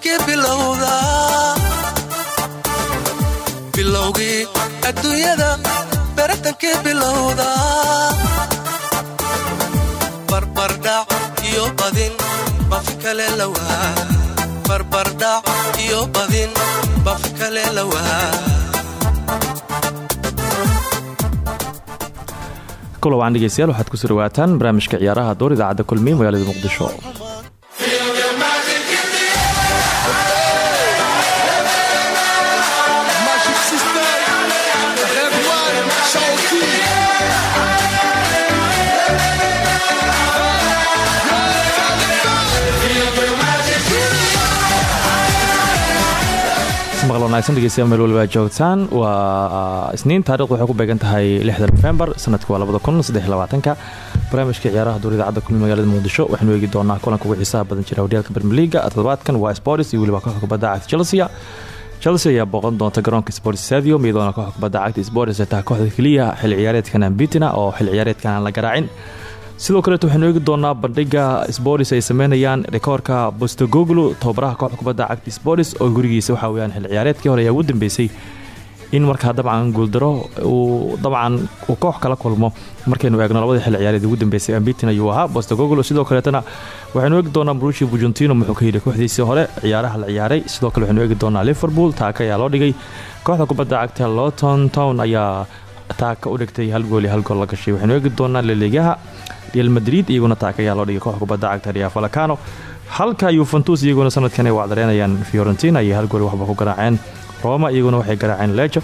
baratankii bilowda bilowgii adduunyada baratankii bilowda barbardhac iyo badin bafi kale lawaa barbardhac iyo badin bafi kale lawaa kulawaan dhegeystayaal waxaad ku soo dhawaataan barnaamijka ciyaaraha door idaacadda kulmiye magaalada muqdisho wanaagsan dhegeystayaal meel waliba joogtaan. Waa isniin taarikhdu waxay ku beegan tahay lixda nofembar sanadka waa labada kun saddex barnaamijka ciyaaraha duur idaacadda kulmi magaalada muqdisho waxaynu eegi doonaa kulanka ugu xiisaha badan jira horyaalka bermeliga toddobaadkan waa sports iyo weliba kooxda kubadda cagta chelsea. Chelsea ayaa booqan doonta garoonka sports stadium iyadoona kooxda kubadda cagta sports ay tahay kooxda keliya xilli ciyaareedkan ambitina oo xilli ciyaareedkan aan la garaacin sidoo kaleet waxaynu eegi doonaa bandhiga sports ay sameynayaan rikoorka bostogoglu tababaraha kooxda kubadda cagta sports oo gurigiisa waxaa weyaan xil ciyaareedkii hore ayaa ugu dambeysay in markaa dabcan guuldaro uu dabcan uu koox kala kulmo. Markaynu eegno labadii xil ciyaareed ugu dambeysay ambitin ayuu ahaa bostogoglu sidoo kaleetana waxaynu eegi doonaa brushi bujuntino muxuu ka yidhi kooxdiisii hore ciyaaraha la ciyaaray. Sidoo kale waxaynu eegi doonaa liverpool taaka ayaa loo dhigay. Kooxda kubadda cagta loton town ayaa taaka u dhigtay hal gool iyo hal gool la gashay. Waxaynu eegi doonaa laligaha real madrid iyaguna taaka ayaa loo dhigay kooxda kubadda cagta ria falacano halka yuventus iyaguna sanadkan ay wacdareynayaan fiorentina iyo hal gool waxba ku garaaceen. Roma iyaguna waxay garaaceen lejo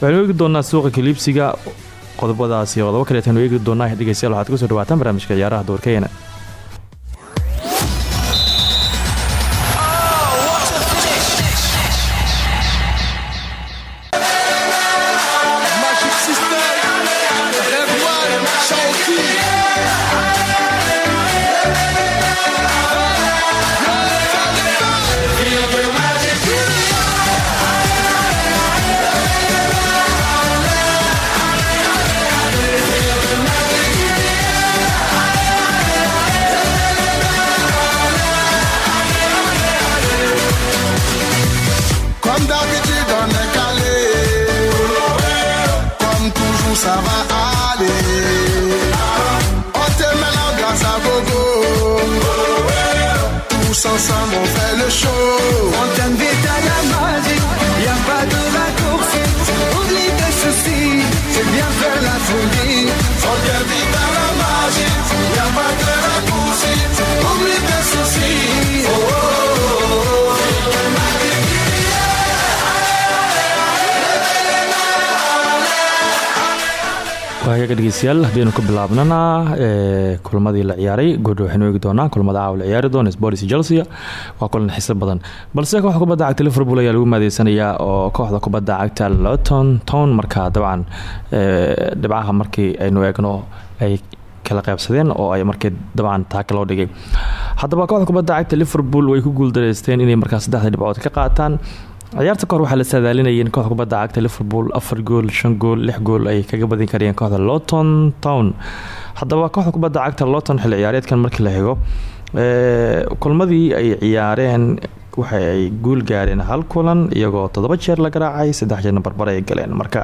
waxaynu eegi doonaa suuqa kaliibsiga qodobadaasi qodobo kaleetanu eegi doonaa dhegeystayaal waxaad ku soo dhawaataan barnaamijka ciyaaraha doorkeena le show. Antenne Vitale à Magic, y a pas de raccourci. Oublie tes soucis, c'est bien faire la folie. Antenne Vitale à Magic, y a pas de raccourci. Oublie waayaga dhegeystayaal haddaynu ka bilaabnana kulmadii la ciyaaray goodho waxaynu eegi doonaa kulmada caawa la ciyaari doona sports chelsea waa kulan xiisa badan. Balse kooxda kubadda cagta liverpool ayaa lagu maadeysanayaa oo kooxda kubadda cagta loton town. Markaa dabcan dhibcaha markii aynu eegno ay kala qaybsadeen oo ay markii dabcan taaka loo dhigay. Haddaba kooxda kubadda cagta liverpool way ku guuldareysteen inay markaa saddexda dhibcood ka qaataan ciyaarta kahor waxaa la saadaalinayay in kooxda kubadda cagta liverpool afar gool shan gool lix gool ay kaga badin karayeen kooxda loton town. Haddaba kooxda kubadda cagta loton xilli ciyaareedkan markii la xigo kulmadii ay ciyaareen waxa ay guul gaareen hal kulan iyagoo toddoba jeer la garaacay saddex jeerna barbare ay galeen marka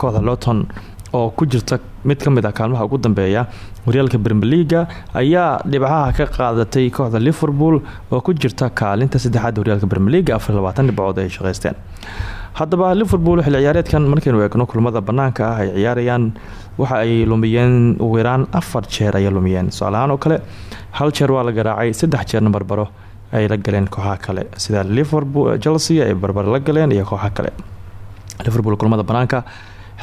kooxda loton oo ku jirta mid ka mid ah kaalmaha ugu dambeeya horyaalka bermeliga ayaa dhibcaha ka qaadatay kooxda liverpool oo ku jirta kaalinta saddexaad horyaalka bermeliga afar labaatan dhibcood ay shaqeysteen. Haddaba liverpool xil ciyaareedkan markaynu eegno kulmada banaanka ah ay ciyaarayaan waxa ay lumiyeen ugu yaraan afar jeer ayay lumiyeen. Tusaalahaan oo kale hal jeer waa la garaacay saddex jeerna barbaro ay la galeen kooxaha kale. Sida liverpool chelsea ay barbaro la galeen iyo kooxa kale. Liverpool kulmada banaanka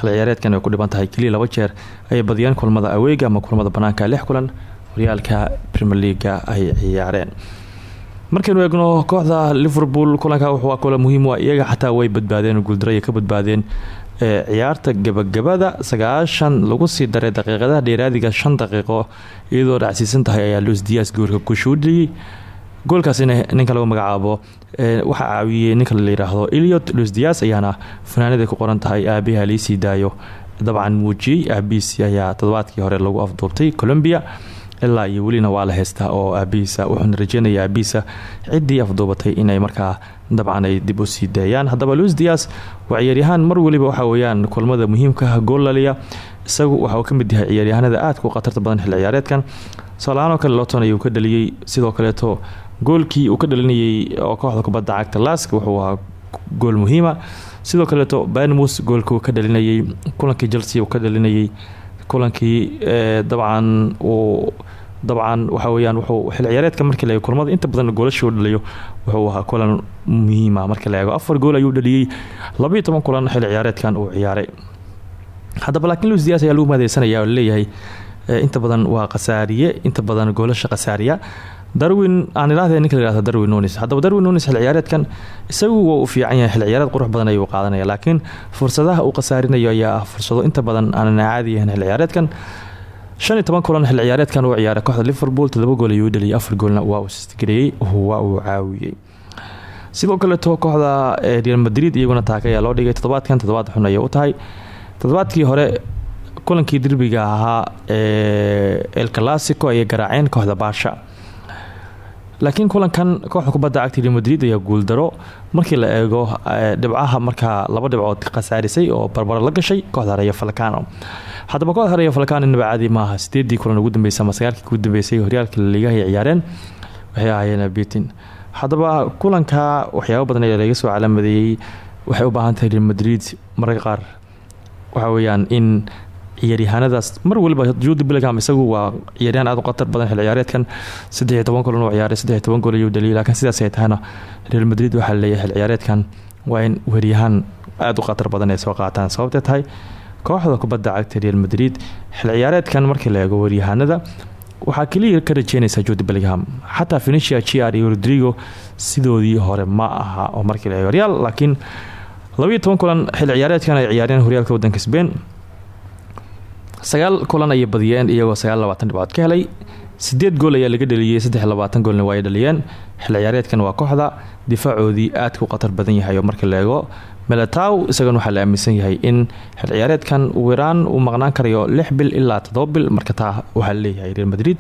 xil ciyaareedkan ay ku dhiban tahay keliya laba jeer ayay badiyeen kulmada aweega ama kulmada banaanka lix kulan horyaalka premier leaga ay ciyaareen. Markaynu eegno kooxda liverpool kulanka wuxuu kula muhiim u iyaga xataa way badbaadeen guuldaraya ka badbaadeen ciyaarta gabagabada sagaashan lagu sii daray daqiiqadaha dheeraadiga shan daqiiqo iyadoo dhacsiisan tahay ayaa luis dias goolka ku shuudhiyey goolkaasina ninka lagu magacaabo waxaa caawiyey ninka layidhaahdo eliot luis dias ayaana fanaanada ku qoran tahay aabiha liisii daayo. Dabcan muujiyey aabihiisi ayaa toddobaadkii hore lagu afduubtay colombia ilaa iyo welina waa la heystaa oo aabihiisa wuxuuna rajeynaya aabihiisa ciddii afduubatay inay markaa dabcan ay dib u sii daayaan. Haddaba luis dias waa ciyaaryahaan mar weliba waxa weyaan kulmada muhiimkaah gool laliya isagu waxa uu ka mid yahay ciyaaryahanada aadka u khatarta badan xil ciyaareedkan. Soolahaanoo kale looton ayuu ka dhaliyey sidoo kaleeto goolkii uu ka dhalinayay oo kooxda kubadda cagta lask wuxuu ahaa gool muhiima. Sidoo kaleeto banmus goolkuu ka dhalinayay kulankii chelsea uu ka dhalinayay kulankii dabcan uu dabcan waxa weyaan wuxuu xil ciyaareedka markii la kulmada inta badan goolasha u dhaliyo wuxuu ahaa kulan muhiima markii la eego. Afar gool ayuu dhaliyey labaiyo kulan xil ciyaareedkan uu ciyaaray haddaba laakiin luis dias ayaa lagu mahadeysanaya oo la leeyahay inta badan waa khasaariye inta badan goolasha khasaariya. Darwin aan ilaahda ninka la darwin nunis haddaba darwin nunis xil ciyaareedkan isagu waa uu fiican yahay xil ciyaareed qurux badan ayuu qaadanaya laakiin fursadaha uu khasaarinayo ayaa ah fursado inta badan aanan caadi yahin xil ciyaareedkan. Shan iyo toban kulan xil ciyaareedkan uu ciyaaray kooxda liverpool todoba gool ayuu dhaliyay afar goolna waa uu sgareeyey waa uu caawiyey. Sidoo kaleeto kooxda real madrid iyaguna taaka loo dhigay toddobaadkan toddobaad xun ayay u tahay toddobaadkii hore kulankii derbiga ahaa ee el clasico ayay garaaceen kooxda baasha laakiin kulankan kooxda kubadda cagta real madrid ayaa guuldaro markii la eego dhibcaha markaa laba dhibcood khasaarisay oo barbaro la gashay kooxda reyo falcano haddaba kooxda reyo falcano inaba caadi maaha sideedii kulan ugu dambeysay ama ugu dambeysay horyaalka laligaha ay ciyaareen? Waxay ahaayeen bitin haddaba kulanka waxyaaba badan ayaa laga soo calaamadeeyey. Waxay u baahan tahay real madrid mararka qaar waxa weeyaan in ciyaaryahaanadaas mar waliba juudi billingham isagu waa ciyaaryahan aad u khatar badan xil ciyaareedkan saddexiy toban uu ciyaaray saddexiy toban gool ayuu dhaliyay laakiin sidaas ay tahayna real madrid waxaa la leeyahay xil ciyaareedkan waa in weeryahaan aada u khatar badan ay soo qaataan. Sababtee tahay kooxda kubadda cagta real madrid xil ciyaareedkan markii la eego weeryahaanada waxaa keliya ka rajeynaysaa juudi bellingham xataa fenicia gr iyo rodrigo sidoodii hore ma aha oo markii la eego real laakiin labaiyo toban kulan xil ciyaareedkan ay ciyaareen horyaalka wadanka sbain sagaal kulan ayay badiyeen iyagoo sagaal labaatan ka helay. Sideed gool ayaa laga dhaliyey saddex goolna waa dhaliyeen. Xil ciyaareedkan waa kooxda difaacoodii aadka u khatar badan yahay oo marka la eego melataw isagana waxaa la aaminsan yahay in xil ciyaareedkan wiraan uu maqnaan karayo lix bil ilaa toddoba bil. Marka taa waxaa la leeyahay real madrid.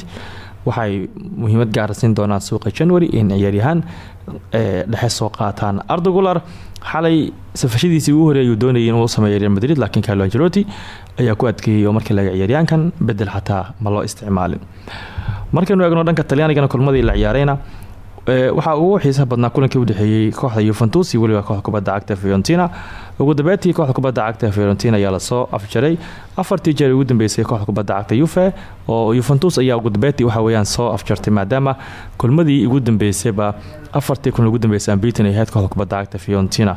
Waxay muhiimad gaara siin doonaan suuqa january in ciyaaryahaan dhexe soo qaataan. Ardogular xalay safashadiisii ugu horeey ayuu doonayay inuu sameeya real madrid laakiin carlo angelotti ayaa ku adkeeyey oo markii laga ciyaaryaankan bedel xataa ma loo isticmaalin. Markaynu eegno dhanka talyaanigana kulmadii la ciyaarayna waxaa ugu xiisaha badnaa kulankii udhexeeyey kooxda yuventus iyo weliba kooxda kubadda cagta fiorentina. Ugu dambeyntii kooxda kubadda cagta fiorentina ayaa la soo afjaray. Afartii jeer ugu dambeysay kooxda kubadda cagta yuve oo yuventus ayaa ugu dambeyntii waxa weyaan soo afjartay maadaama kulmadii ugu dambeysayba afartii kun ugu dambeysay ambitin ay ahayd kooxda kubadda cagta fiorentina.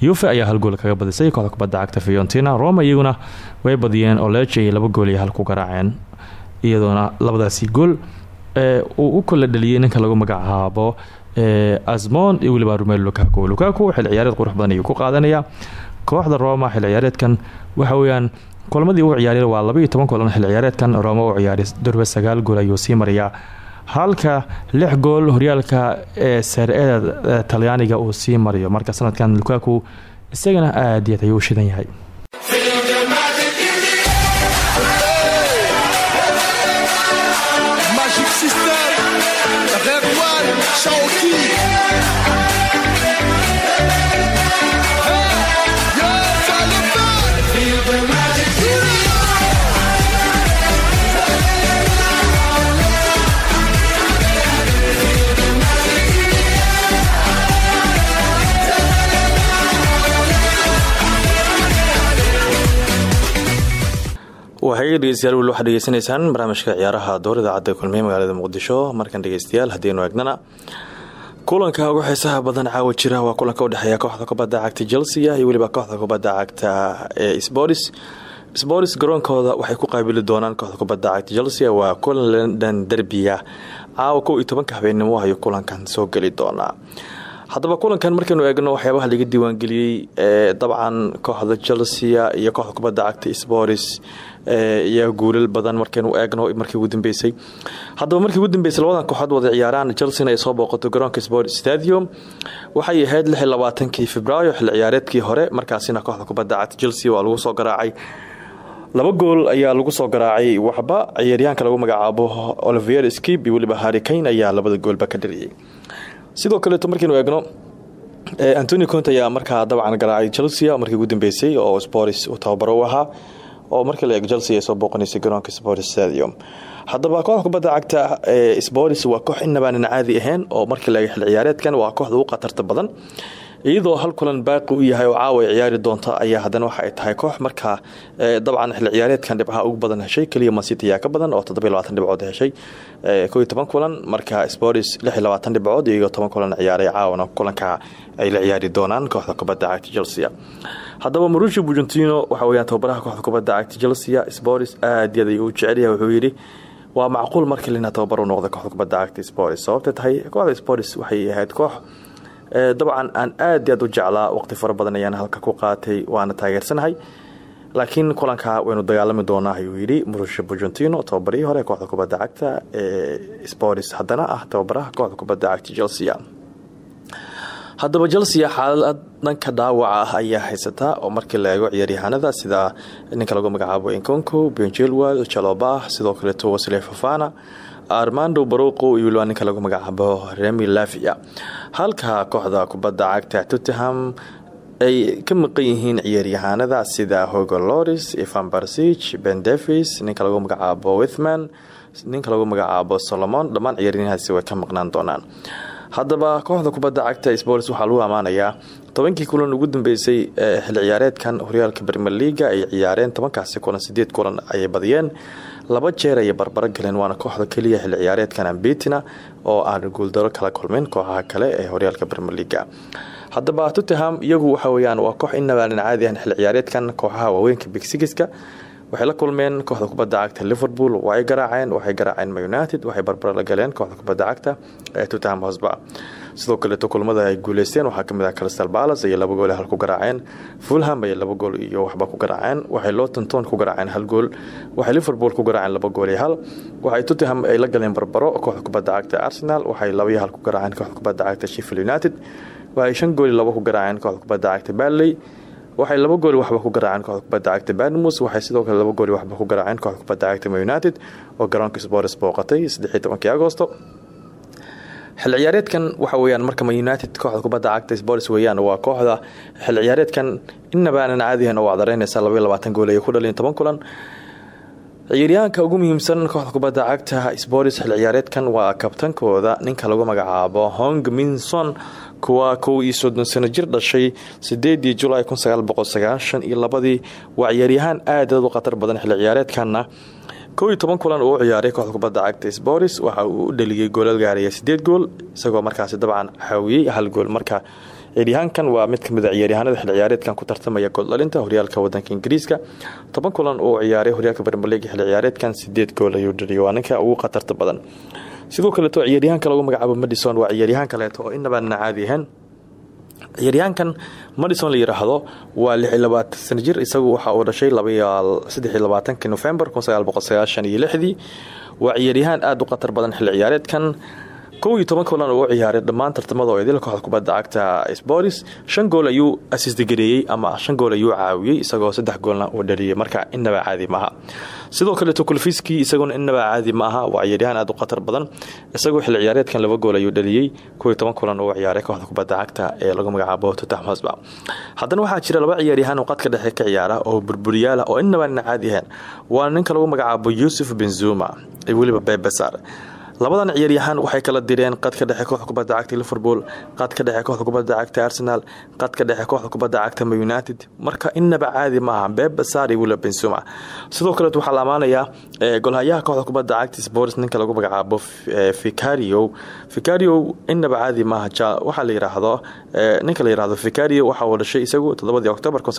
Yuve ayaa hal gool kaga badisay kooxda kubadda cagta fiorentina. Roma iyaguna way badiyeen oo leje ay laba gool iyo hal garaaceen iyadoona labadaasi gool uu u kala dhaliyay ninka lagu magacaabo asmon iyo weliba rumel lukaku. Lukaku xil ciyaareed qurux badan ayuu ku qaadanaya. Kooxda roma xil ciyaareedkan waxa weyaan kulamadii uu ciyaarya waa labaiyo toban kulan xil ciyaareedkan. Roma uu ciyaaray durba sagaal gool ayuu sii marayaa halka lix gool horyaalka ee sare-eda talyaaniga uu sii marayo marka sanadkan lukaku isagana aad yaad ayuu u shidan yahay waxay dhegeystayaal weli waxaad dhegeysanaysaan barnaamijka ciyaaraha door idaacadda kulmiye magaalada muqdisho. Markan dhegeystayaal haddiinu eegnana kulanka ugu xiisaha badan caawa jira waa kulanka udhexeeya kooxda kubadda cagta chelsea iyo weliba kooxda kubadda cagta ee sports. Sports garoonkooda waxay ku qaabili doonaan kooxda kubadda cagta chelsea waa kulan london derbiya caawa kow iyo tobanka habeenimo ayuu kulankan soo geli doonaa. Haddaba kulankan markaynu eegno waxyaabaha laga diiwaangeliyey dabcan kooxda chelsea iyo kooxda kubadda cagta sporis iyo guulal badan markaynu eegno markii ugu dambeysay. Haddaba markii ugu dambeysay labadan kooxood wada ciyaaraan. Chelsea ay soo booqato garoonka sport stadium. Waxay ahayd lix labaatankii februaayo ciyaareedkii hore. Markaasina kooxda kubadda cagta chelsea waa lagu soo garaacay. Laba gool ayaa lagu soo garaacay. Waxba ciyaaryahanka lagu magacaabo olivier skib iyo weliba harikane ayaa labada goolba ka dhaliyay. Sidoo kaleeto markaynu eegno antoni conte ayaa markaa dabcan garaacay chelsea markii ugu dambeysay oo sporis uu tababaro ahaa oo markii la eego chelsea ay soo booqanaysay garoonka sport stadium haddaba kooxda kubadda cagta ee sporis waa koox inabaanan caadi ahayn oo markii la eego xil ciyaareedkan waa kooxda ugu khatarta badan iyadoo hal kulan baaqi u yahay oo caawa ciyaari doonta ayaa haddana waxa ay tahay koox markaa dabcan xil ciyaareedkan dhibcaha ugu badan heshay keliya mancity ayaa ka badan oo dhibcood heshay ko kulan. Marka sporis dhibcood iyagoo toban kulan ciyaaray caawana kulanka ay la ciyaari doonaan kooxda kubadda cagta chelsea. Haddaba marushi bujentino waxa weyaan tababaraha kooxda kubadda cagta chelsea sporis aad yaday uu jecelyahay wuxuu yidhi waa macquul markii lina tababar u kooxda kubadda cagta sporis sababta tahay kooxda sporis waxay ahayd koox dabcan aan aad aad u jeclaa waqti fara badan ayaan halka ku qaatay waana taageersanahay. Laakiin kulanka waynu dagaalami doonaa ayuu yidhi murusha bujentino tababarihii hore kooxda kubadda cagta ee sporis haddana ah tababaraha kooxda kubadda cagta chelsea. Haddaba chelsea xaalad dhanka dhaawaca ah ayaa haysataa oo markii la eego ciyaaryahanada sida ninka lagu magacaabo inconco benjelwal jalobah sidoo kaleeto wasle fafana armando baruqo iyo ninka lagu magacaabo remi lavia halka kooxda kubadda cagta tottenham ay ka maqan yihiin ciyaaryahaanada sida hogo loris ivan barsig ben davis ninka lagu magacaabo withman ninka lagu magacaabo solomon dhammaan ciyaaryahaasi way ka maqnaan doonaan. Haddaba kooxda kubadda cagta sports waxaa lagu ammaanayaa tobankii kulan ugu dambeysay xil ciyaareedkan horyaalka brmer leaga ay ciyaareen tobankaasi kulan sideed kulan ayay badiyeen. Laba jeer ayay barbaro galeen waana kooxda keliya xil ciyaareedkan ambitina oo aan guuldaro kala kulmin kooxaha kale ee horyaalka brmer leaga haddaba tottenham iyagu waxa weyaan waa koox inabaanan caadi ahan xil ciyaareedkan kooxaha waaweynka bigsigiska waxay la kulmeen kooxda kubadda cagta liverpool way garaaceen waxay garaaceen united waxay barbaro la galeen kooxda kubadda cagta ee tottenham hosba sidoo kaleeto kulmada ay guuleysteen waxaa ka mid ah crystal balas ayay laba gool hal ku garaaceen. Fulham ayay laba gool iyo waxba ku garaaceen. Waxay lotonton ku garaaceen hal gool. Waxay liverpool ku garaaceen laba gool iyo hal. Waxay tottenham ay la galeen barbaro kooxda kubadda cagta arsenal. Waxay laba iyo hal ku garaaceen kooxda kubadda cagta sheffield united. Waxay shan gool laba ku garaaceen kooxda kubadda cagta barley waxay laba gooli waxba ku garaaceen kooxda kubadda cagta barnmus waxay sidoo kale laba gooli waxba ku garaaceen kooxda kubadda cagta united oo garoonka spors booqatay saddexiy tobankii xil ciyaareedkan waxa weyaan marka united kooxda kubadda cagta spors weyaan waa kooxda xil ciyaareedkan inaba aanan caadihan oo acdareynaysa gool ay ku dhalin toban kulan. Ciyaaryahanka ugu muhiimsan kooxda kubadda cagta spors xil ciyaareedkan waa kabtankooda ninka lagu magacaabo hong minson kuwa kow iyo soddon jir dhashay sideedii julaay kun sagaal boqol iyo labadii. Waa ciyaaryahaan aad u khatar badan xilli ciyaareedkanna kow iyo toban kulan uu ciyaaray kooxda kubadda cagta sporis waxa uu u goolal gaaraya sideed gool isagoo markaasi dabcan xaawiyey hal gool. Marka ciyaaryahaankan waa mid ka mid a ciyaaryahanada xil ciyaareedkan ku tartamaya gooldhalinta horyaalka wadanka ingiriiska. Toban kulan uu ciyaaray horyaalka bermelig xil ciyaareedkan sideed gool ayuu dhaliyay waa ugu khatarta badan. Sidoo kaleeto ciyaaryahanka lagu magacaabo madison waa ciyaaryahaan kaleeto oo inabaana caadi ahayn ciyaaryahankan madison la yiraahdo waa lix iyo labaatan sana jir isagu waxa uu dhashay saddex iyo labaatanki november kun sagaal boqol sagaashan iyo lixdii. Waa ciyaaryahaan aada u khatar badan xilli ciyaareedkan kow iyo toban kulan uu ciyaaray dhammaan tartamada oo idil kooxda kubadda cagta sporis shan gool ayuu asisdigareeyey ama shan gool ayuu caawiyey isagoo saddex goolna uu dhaliyay. Marka inaba caadi maaha. Sidoo kaleeto kulfiski isaguna inaba caadi ma waa ciyaaryahaan aada u khatar badan. Isagoo xilli ciyaareedkan laba gool ayuu dhaliyey kow iyo toban kulan uu ciyaaray kooxda kubadda cagta ee lagu magacaabo tottenham hotspur. Haddana waxaa jira laba ciyaaryahaan oo qadka dhexe ka ciyaara oo burburiyaala oo inaba na caadi ahayn. Waa ninka lagu magacaabo yuusuf benzuma iyo weliba bebesar labadan ciyaaryahaan waxay kala direen qadka dhexe kooxda kubadda cagta liverpool qadka dhexe kooxda kubadda cagta arsenal qadka dhexe kooxda kubadda cagta united. Marka inaba caadi maaha bebasar iyo wiliba benzuma sidoo kaleet waxaa la amaanayaa golhayaha kooxda kubadda cagta sports ninka lagu magacaabo vicario. Vicario inaba caadi maaha waxaa la yiraahdo ninka la yiraahdo vicario waxa uu dhashay isagu todobadii octobar kun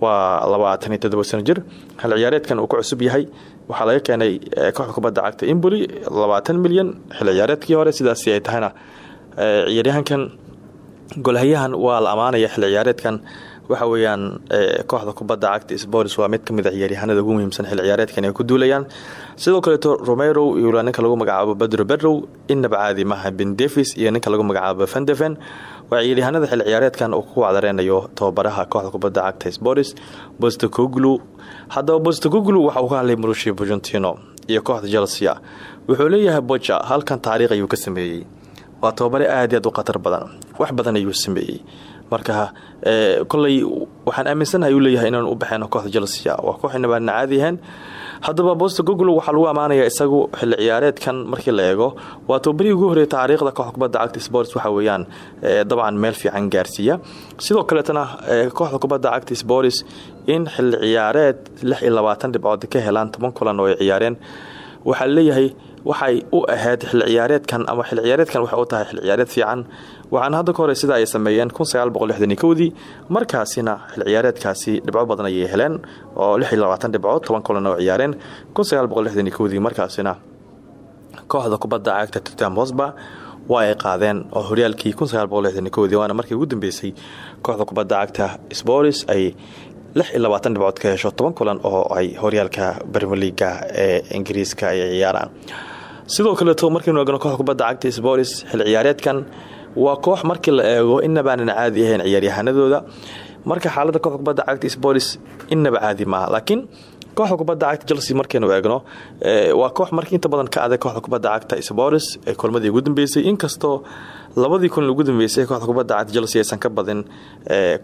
waa labaatan iyo todoba sano jir. Hal ciyaareedkan uu ku cusub yahay waxaa laga keenay kooxda kubadda cagta imboli labaatan milyan xilli ciyaareedkii hore sidaasi ay tahayna ciyaaryahankan golhayahan waa la ammaanaya xilli ciyaareedkan. Waxa weeyaan kooxda kubadda cagta sports waa mid ka mid a ciyaaryahanada ugu muhiimsan xilli ciyaareedkan ay ku duulayaan. Sidoo kaleeto romero iyo ninka lagu magacaabo bedro bedrow inaba caadi maaha ben davis iyo ninka lagu magacaabo vandeven waa ciyaaryahanada xilli ciyaareedkan uu ku wacdareynayo tababaraha kooxda kubadda cagta sports bostocoglu haddaba bostocoglu waxa uu ka hadlay marushi burgentino iyo kooxda chelsea. Wuxuu leeyahay boja halkan taariikh ayuu ka sameeyey. Waa tababare aad aad u khatar badan. Wax badan ayuu sameeyey. Marka koley waxaan aaminsanahay uu leeyahay inaan u baxeyno kooxda chelsea. Waa koox inabaadna caadi ahayn haddaba bosta gogol waxaa lagu ammaanaya isagu xilli ciyaareedkan markii la eego. Waa tababarihii ugu horreeyay taariikhda kooxda kubadda cagta sports waxa weeyaan dabcan meel fiican gaarsiiya. Sidoo kaleetana kooxda kubadda cagta sports in xilli ciyaareed lix iyo labaatan dhibcood ka helaan toban kulan oo ay ciyaareen. Waxaa leeyahay waxay u ahayd xilli ciyaareedkan ama xilli ciyaareedkan waxay u tahay xilli ciyaareed fiican. Waxaana hadda ka hore ay sameeyeen dii markaasina xilli ciyaareedkaasi dhibco badan ayay heleen oo dhibcood toban kulan oo ciyaareen dii markaasina kooxda kubadda cagta tutam hosba waa ay qaadeen oo horyaalkii dii waana markii ugu dambeysay kooxda kubadda cagta sporis ay dhibcood ka hesho toban kulan oo ay horyaalka bermeliga ee ingiriiska ay ciyaaraan sidoo kaleeto markaynu eegno kooxda kubadda cagta sporis xilli ciyaareedkan waa koox markii la eego inabaanan caadi ahayn ciyaaryahanadooda marka xaalada kooxda kubadda cagta sporis inaba caadi maaha. Laakiin kooxda kubadda cagta chelsea markaynu eegno waa koox markii inta badan ka adag kooxda kubadda cagta sporis ee kulmadii ugu dambeysay. Inkastoo labadii kun ugu dambeysay kooxda kubadda cagta chelsea aysan ka badin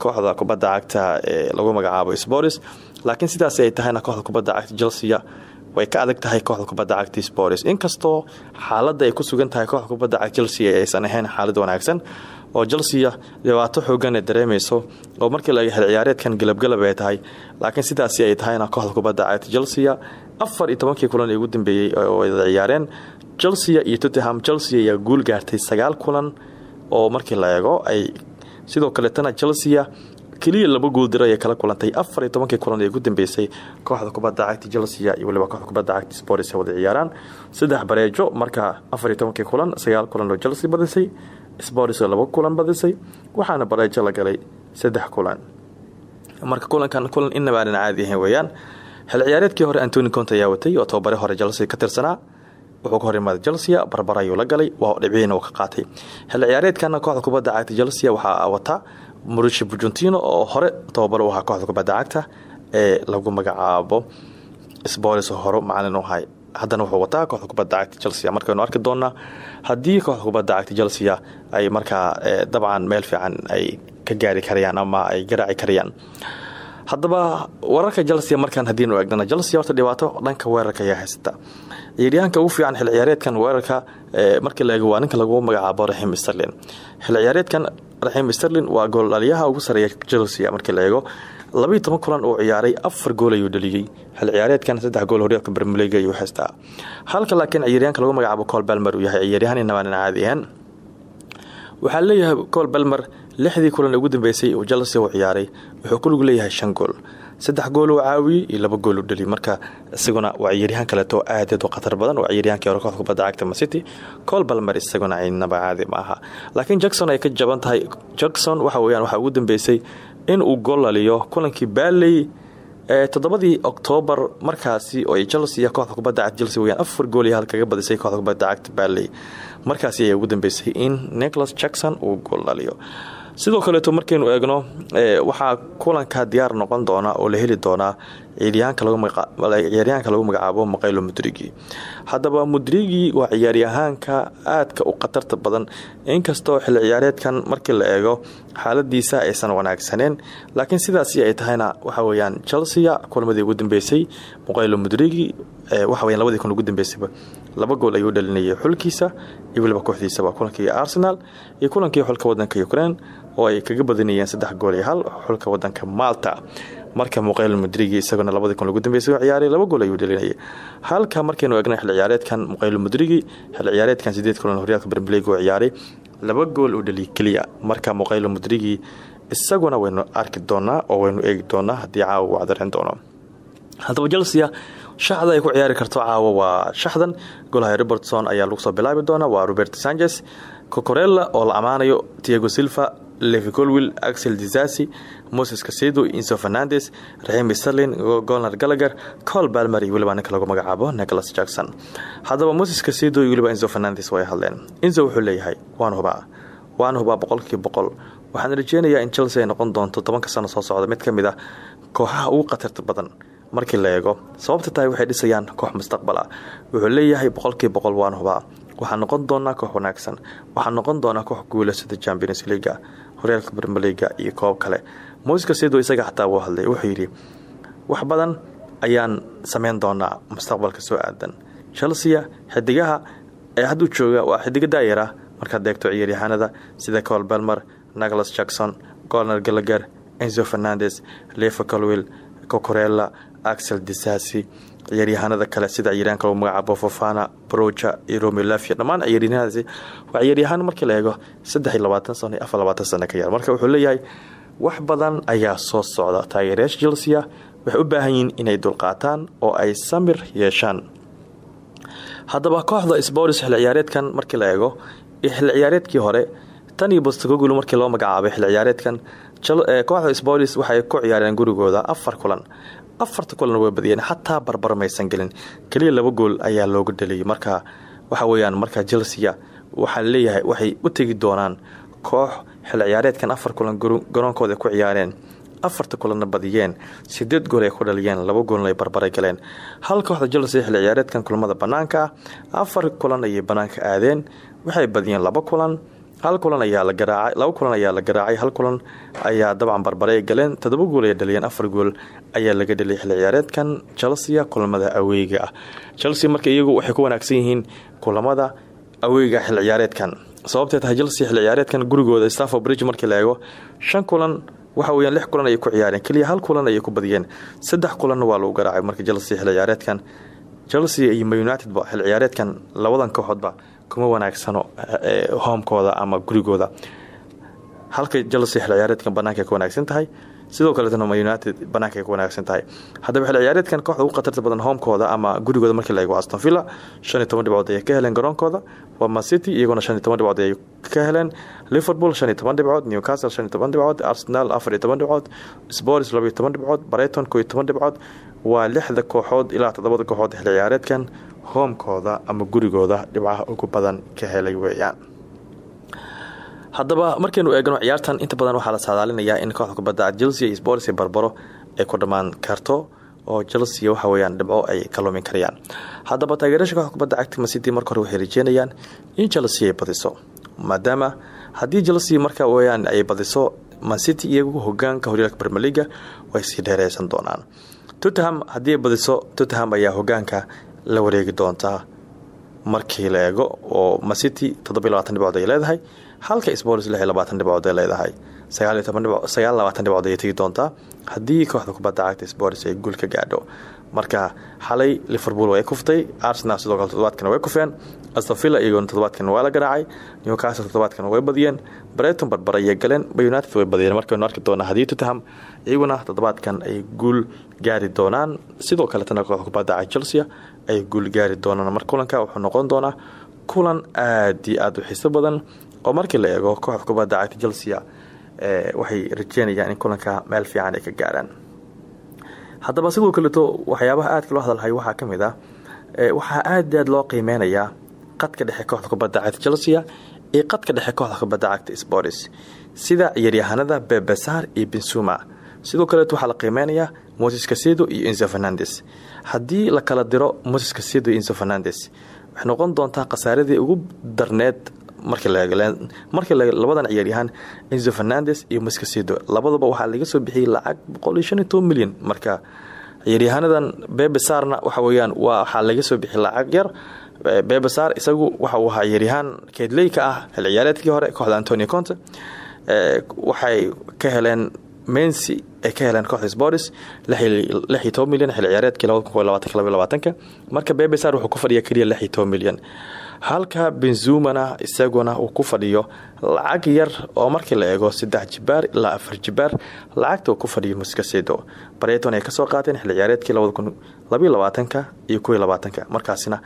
kooxda kubadda cagta lagu magacaabo sporis laakiin sidaas ay tahayna kooxda kubadda cagta chelsea way ka adag tahay kooxda kubadda cagta sports inkastoo xaaladda ay ku sugan tahay kooxda kubadda cagta chelsea aysan ahayn xaalad wanaagsan oo chelsea dhibaato xoogan ay dareemayso oo markii laga hel ciyaareedkan galabgalab ay tahay laakiin sidaasi ay tahayna kooxda kubadda cagta chelsea afar iyo tobankii kulan ugu dambeeyey oo wada ciyaareen. Chelsea iyo tottenham chelsea ayaa guul gaartay sagaal kulan oo markii la eego ay sidoo kaleetana chelsea keliya laba guuldiro ayay kala kulantay. Afar iyo tobankii kulan ee ugu dambeysay kooxda kubadda cagta chelsea iyo waliba kooxda kubadda cagta sports ay wada ciyaaraan. Saddex bareejo marka afar iyo tobankii kulan sagaal kulan oo chelsea badisay sports laba kulan badisay waxaana bareejo la galay saddex kulan. Marka kulankan kulan inabaanan caadi ahayn weeyaan xil ciyaareedkii hore antoni conte ayaa watay oo tababare hore chelsea ka tirsanaa. Wuxuu ka hor imaaday chelsea barbar ayuu la galay waa dhibciina uu ka qaatay. Xil ciyaareedkana kooxda kubadda cagta chelsea waxaa wata murishi burgentino oo hore tababaro u ahaa kooxda kubadda cagta ee lagu magacaabo spolis oo hore macalin u ahay. Haddana wuxuu wataa kooxda kubadda cagta chelsea. Markaynu arki doonaa haddii kooxda kubadda cagta chelsea ay markaa dabcan meel fiican ay ka gaari karayaan ama ay garaaci karayaan. Haddaba wararka chelsea markaan haddiinu eegnana chelsea horta dhibaato dhanka weerarka ayaa haysata ciyaaryahanka ugu fiican xil ciyaareedkan weerarka markii la eego waa ninka lagu magacaabo raxiim sterlin xil raxiim sterlin waa gooldhaliyaha ugu sareeya chelsea markii la eego. Labaiyo toban kulan uu ciyaaray afar gool ayuu dhaliyey xil ciyaareedkan saddex gool horyaalka bermeliga ayuu haystaa halka laakiin ciyaaryahanka lagu magacaabo col balmer uu yahay ciyaaryahan inabaanan caadi ahaan. Waxaa leeyahay col balmer lixdii kulan ugu dambeysay uu chelsea uu ciyaaray wuxuu ku lug leeyahay shan gool. Saddex gool uu caawiyey iyo laba gool u dheli marka isaguna waa ciyaaryahaan kaleeto aadaed u khatar badan waa ciyaaryahankii hore kooxda kubadda cagta macity col balmer isaguna inaba caadi ma aha. Laakiin jackson ay ka jaban tahay. Jackson waxa weyaan waxaa ugu dambeysay in uu gool laliyo kulankii baaley ee toddobadii oktoobar markaasi oo chelsea kooxda kubadda cagta chelsea weyaan afar gool iyo hal badisay kooxda kubadda cagta baaley markaasi ayaa ugu dambeysay in nicholas jackson uu gool laliyo sidoo kaleeto markaynu eegno waxaa kulanka diyaar noqon doona oo la heli doonaa ciyaaryahaanka lagu magacaabo maqaylo mudrigi. Haddaba mudrigi waa ciyaaryahaanka aadka u khatarta badan. Inkastoo xilli ciyaareedkan markii la eego xaaladiisa aysan wanaagsaneen laakiin sidaasi ay tahayna waxaweyaan chelsea kulmadii ugu dambeysay muqaylo mudrigi waxaweyan labadii kun ugu dambeysayba laba gool ayuu dhalinayay xulkiisa iyo weliba kooxdiisaba kulankii arsenal iyo kulankii xulka wadanka ukraine oo ay kaga badanayeen saddex gool iyo hal xulka wadanka malta. Marka muqayl mudrigi isaguna labadii kun ugu dambeysay ciyaaray laba gool ayuu dhalinayay halka markaynu eegna xil ciyaareedkan muqayl mudrigi xil ciyaareedkan sideed kulan horyaalka bremlig uu ciyaaray laba gool uu dhaliy keliya marka muqayl mudrigi isaguna waynu arki doonaa oo waynu eegi doonaa haddii caawa cadarin doono. Haddaba chelsea shaxda ay ku ciyaari karto caawa waa shaxdan. Golahay robertson ayaa lagu soo bilaabi doona waa robert sanchez. Cocorella oo la ammaanayo tiago silva levi colwill axel disasi moses casedo inso fernandes raximi sterlin golnar gallagher col balmer iyo weliba ninka lagu magacaabo nicholas jackson. Haddaba moses casedo iyo weliba inso fernandes way hadleen. Inso wuxuu leeyahay waan hubaa waan hubaa boqolkii boqol. Waxaan rajeynayaa in chelsea ay noqon doonto tobanka sano soo socda. Mid ka mid ah kooxaha ugu khatarta badan markii la eego sababta tahay waxay dhisayaan koox mustaqbal ah. Wuxuu leeyahay boqolkii boqol waan hubaa. Waxaan noqon doonaa koox wanaagsan. Waxaan noqon doonaa koox guulasada champions leaga horyaalka brmeliga iyo koob kale. Moses casedo isaga xataa wuu hadlay. Wuxuu yidhi wax badan ayaan sameyn doonaa mustaqbalka soo aadan. Chelsea xidigaha ee hadduu jooga waa xidiga daayara markaad eegto ciyaaryahaanada sida col belmer nicholas jackson golner gallagher enzo fernandes levo colwill cocorella axel disasi ciyaaryahaanada kale sida ciyaaryahanka lagu magacaabo fofana broja iyo romelafia dhammaan ciyaaryahanadaasi waa ciyaaryahaan markii la eego saddex iyo labaatan sano iyo afar labaatan sano ka yar. Marka wuxuu leeyahay wax badan ayaa soo socda. Taageerayaasha chelsea waxay u baahan yihiin inay dulqaataan oo ay samir yeeshaan. Haddaba kooxda sports xilli ciyaareedkan markii la eego iyo xilli ciyaareedkii hore tan iyo bostogogul markii loo magacaabay xilli ciyaareedkan kooxda sports waxay ku ciyaareen gurigooda afar kulan afarta kulan way badiyeen xataa barbar maysan gelin. Keliya laba gool ayaa looga dhaliyay. Marka waxa weyaan marka chelsea waxaa leeyahay waxay u tegi doonaan koox xilli ciyaareedkan afar kulan garoonkooda ku ciyaareen. Afarta kulanna badiyeen sideed gool ay ku dhaliyeen laba goolna ay barbara galeen. Hal kooxda chelsea xilli ciyaareedkan kulamada banaanka afar kulan ayay banaanka aadeen. Waxay badiyeen laba kulan hal kulan ayaa la garaacay laba kulan ayaa la garaacay hal kulan ayaa dabcan barbare galeen toddoba gool ay dhaliyeen afar gool ayaa laga dhaliyay xilli ciyaareedkan chelsea kulamada aweyga ah. Chelsea marka iyagu waxay ku wanaagsan yihiin kulamada aweyga xilli ciyaareedkan. Sababtee tahay chelsea xilli ciyaareedkan gurigooda stafford bridge markii la eego shan kulan waxa weyaan lix kulan ayay ku ciyaareen keliya hal kulan ayay ku badiyeen. Saddex kulanna waa lagu garaacay marka chelsea xilli ciyaareedkan. Chelsea iyo unitedba xilli ciyaareedkan labadan kooxoodba kuma wanaagsano hoomkooda ama gurigooda. Halka chelsea xilli ciyaareedkan banaanka ay ku wanaagsan tahay sidoo kaleetna united banaanka ay wanaagsan tahay. Haddaba xilli ciyaareedkan kooxda ugu khatarta badan hoomkooda ama gurigooda markii la eego aston villa shan iyo toban ka heleen garoonkooda. Waa man city iyaguna shan iyo toban ka heleen. Liverpool shan iyo newcastle shan iyo arsenal afar iyo toban dhibcood. Spors laba iyo toban waa lixda kooxood ilaa toddobada kooxood xilli ciyaareedkan hoomkooda ama gurigooda dhibcaha ugu badan ka helay weeyaan. Haddaba markaynu eegno ciyaartan inta badan waxaa la saadaalinayaa in kooxda kubadda chelsea iyo sports barbaro ay ku dhammaan karto oo chelsea waxa weyaan dhibco ay ka lumin karayaan. Haddaba kooxda kubadda cagta marka hore waxay rajeynayaan in chelsea ay badiso maadaama haddii chelsea marka weyaan ay badiso mancity iyagu hogaanka horyaalka bermeliga way sii dheereysan doonaan. Tottenham haddii badiso tottenham ayaa hogaanka la wareegi doontaa markii la eego oo macity toddobiy labaatan dhibcood ay leedahay halka iyo labaatan dhibcood ay leedahay. Sagaal labaatan dhibcood ayay doontaa haddii kooxda kubadda cagta sports ay guul ka gaadho. Marka xalay liverpool way kuftay arsenal sidoo kale toddobaadkana way kufeen astofilla iyagoona toddobaadkan waa la garaacay newcastle toddobaadkana way badiyeen brighton barbara ayay galeen united way badiyeen. Markaynu arki doonaa haddii tottenham iyaguna toddobaadkan ay guul gaari doonaan sidoo kaletana kooxda chelsea ay guul gaari doonaan. Mar kulanka wuxuu noqon doonaa kulan aad iyo aada u xiiso badan oo markii la eego kooxda kubadda cagta chelsea waxay rajeynayaan in kulanka meel fiican ay ka gaaraan. Haddaba sidoo kaleeto waxyaabaha aadka loo hadalhay waxaa ka mid ah waxaa aad aad loo qiimeynayaa qadka dhexe kooxda kubadda cagta chelsea iyo qadka dhexe kooxda kubadda cagta sports sida ciyaaryahanada bebesar iyo bensuma sidoo kaleeto waxaa la qiimeynayaa moses casedo iyo enzo fernandes. Haddii la kala diro moses casedo iyo enzo fernandes waxay noqon doontaa khasaaradii ugu darneed markii labadan ciyaaryahaan enzo fernandes iyo moses casedo labadaba waxaa laga soo bixiyey lacag boqol iyo shan iyo toban milyan. Marka ciyaaryahaanadan bebesarna waxa weyaan waxaa laga soo bixiyay lacag yar. Bebesar isagu waxa uu ahaa ciyaaryahaan keedley ka ah xil ciyaareedkii hore kooxda antonio conte. Waxay ka heleen mensi ay ka heleen kooxda sports milyan xil ciyaareedkii marka bebesar wuxuu ku fadhiya keliya milyan. Halka benzumana isaguna uu ku fadhiyo lacag yar oo markii la eego saddex jibaar ilaa afar jibaar lacagta uu ku fadhiyo muskasedo bareton ay ka soo qaateen xil ciyaareedkii iyo markaasina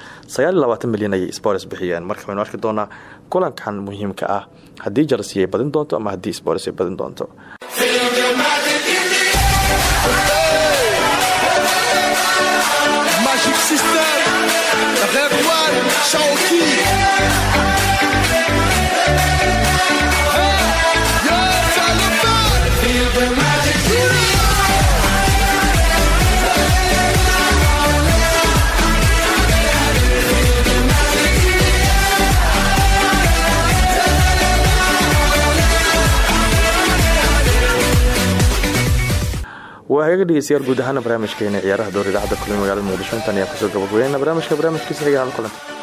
milyan ayay sports bixiyeen marka waynu arki doonaa kulankan muhiimka ah haddii chelsea ay badin doonto ama haddii sports ay badin doonto Magic System, Red One, Shawty. Waa dhegeystayaal guud ahaana barnaamijkeena ciyaaraha door idaacadda kulmi magaalada muqdisho. Intaan ayaan ku soo gabagabeynana barnaamijka barnaamijkiisa xigaan kulanta